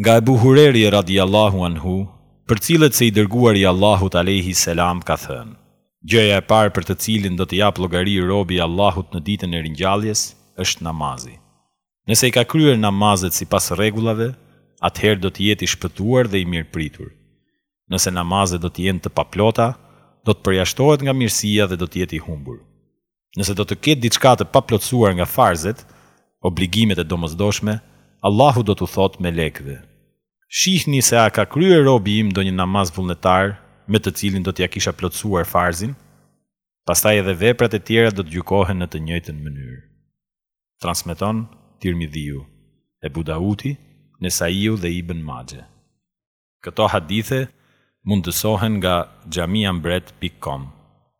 Nga Ebu Hureri radijallahu anhu përcillet se i Dërguari i Allahut alejhi selam ka thënë, Gjëja e parë për të cilin do të japë llogari robi i Allahut në Ditën e Ringjalljes është namazi. Nëse i ka kryer namazet sipas rregullave, atëherë do të jetë i shpëtuar dhe i mirëpritur. Nëse namazet do të jenë të paplota, do të përjashtohet nga mirësia dhe do të jetë i humbur. Nëse do të ketë diçka të paplotësuar nga farzet, obligimet e domosdoshme, Allahu do t'u thotë melekëve, Shihni se a ka kryer robi im ndonjë namaz vullnetar me të cilin do t'ia kisha plotësuar farzin? Pastaj edhe veprat e tjera do të gjykohen në të njëjtën mënyrë. Transmeton Tirmidhiu, Ebu Dauti, Nesaiu dhe Ibn Maxhe. Këto hadithe mundësohen nga xhamiambret.com.